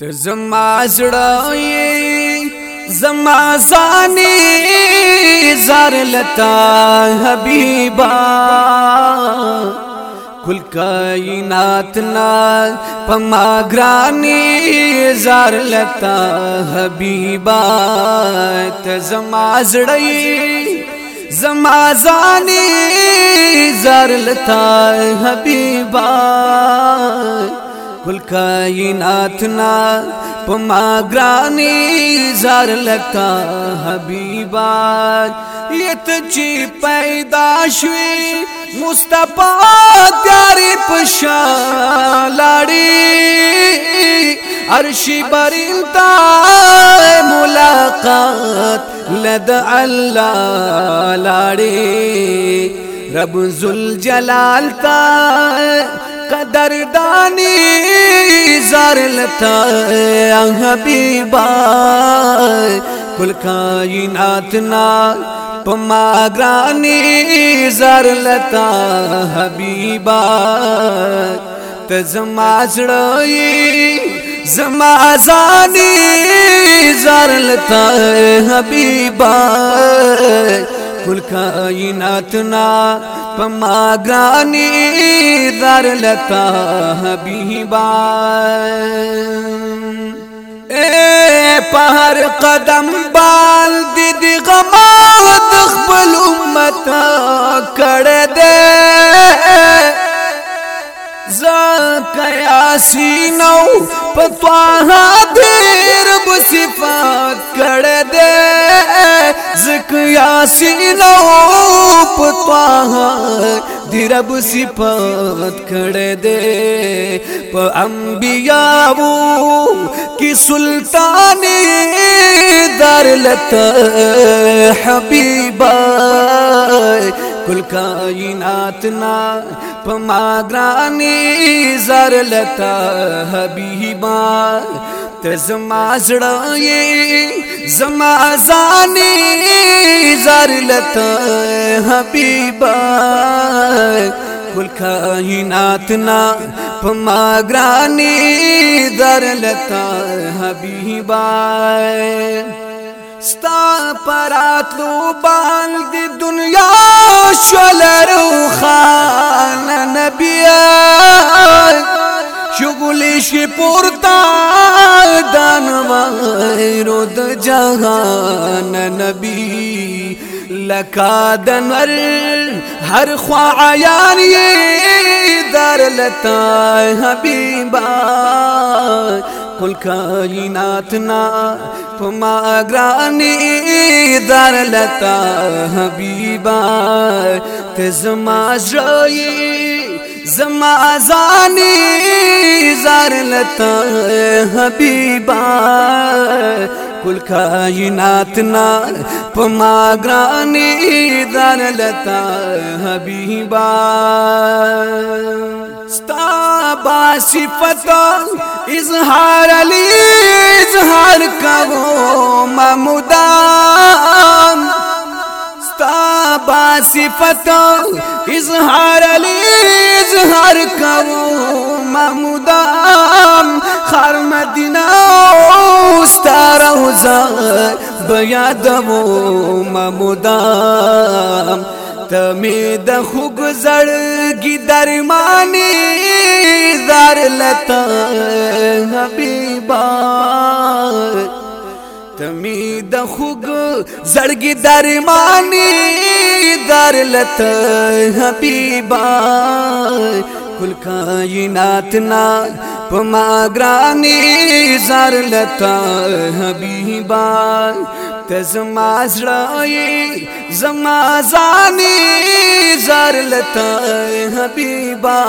ته زما زړه زما ثاني زار لتا حبيبا کل کائنات نا پما گرانی زار لتا حبیبا۔ ته زما زړی زما ځاني زار لتا حبیبا۔ کل کائنات نا پما گرانی زار لگتا حبیبا۔ یت چی پیدا شوی مصطفیٰ تیاری پشا لاڑی۔ عرشی برنتا ملاقات لد اللہ لاڑی۔ رب ذل جلال تا قدر دانی زار لتا حبیبا، کل کائنات نا پما گرانی زار لتا حبیبا تزما زڑی زما زانی زار لتا حبیبا۔ ټول کائنات نا پما غاني در لتا حبيبا اے پهر قدم بال دي دي غما د خپل امت کړه دے۔ زکیا سینو پتوا د زکیاسی نو پتواہا رب صفات کھڑے دے۔ پا انبیاء کی سلطانی دار لتا حبیبا کل کائنات نا پما گرانی زار لتا حبیبا تزما زڑائی زما زانی زار لتا حبیبا کل کائنات نا پما گرانی در لتا حبیبا۔ ستا پرات لو بال دی دنیا شلر خان نبی شغلی شی پورتا دانوائرو د جهان نبی لکا دنور ہر خوا عیان یہ دار لتا حبیبا کل کائنات نا پما گرانی دار لتا حبیبا تزما زرائی زما زانی زار لتا حبیبا، کل کائنات نا پما گرانی دار لتا حبیبا۔ ستا با صفتا، اظہار علی، اظہار کرو ممدان ستا با صفتا، اظہار علی مدینہ ستا روزہ بیادمو ممدان تمی د خوگ زړګي درمانی زار لتا حبیبا تمی د خوگ زړګي درمانی زار لتا حبیبا کل کائنات نا پما گرانی زار لتا حبیبا تزما زړی زما زانی زار لتا حبیبا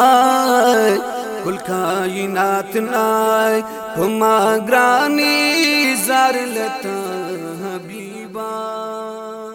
کل کائنات نای پما گرانی زار لتا حبیبا۔